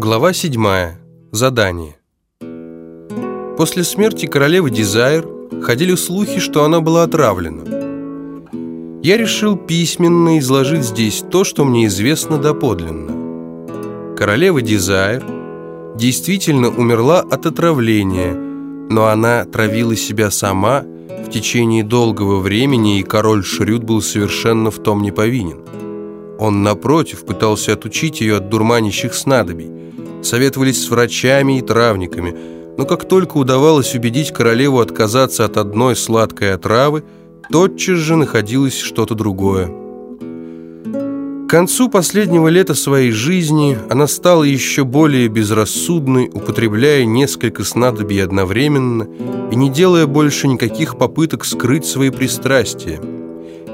Глава 7. Задание. После смерти королевы Дизайр ходили слухи, что она была отравлена. Я решил письменно изложить здесь то, что мне известно доподлинно. Королева Дизайр действительно умерла от отравления, но она травила себя сама в течение долгого времени, и король Шрюд был совершенно в том не повинен. Он, напротив, пытался отучить ее от дурманящих снадобий. Советовались с врачами и травниками, но как только удавалось убедить королеву отказаться от одной сладкой отравы, тотчас же находилось что-то другое. К концу последнего лета своей жизни она стала еще более безрассудной, употребляя несколько снадобий одновременно и не делая больше никаких попыток скрыть свои пристрастия.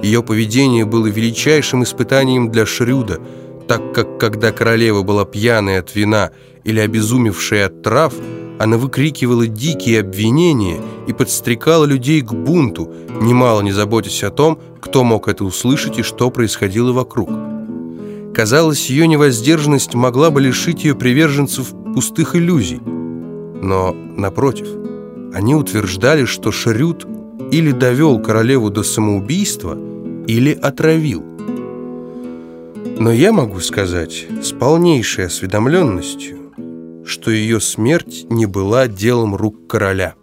Ее поведение было величайшим испытанием для Шрюда, так как, когда королева была пьяной от вина или обезумевшая от трав, она выкрикивала дикие обвинения и подстрекала людей к бунту, немало не заботясь о том, кто мог это услышать и что происходило вокруг. Казалось, ее невоздержанность могла бы лишить ее приверженцев пустых иллюзий. Но, напротив, они утверждали, что Шрюд или довел королеву до самоубийства – или отравил. Но я могу сказать с полнейшей осведомленностью, что ее смерть не была делом рук короля.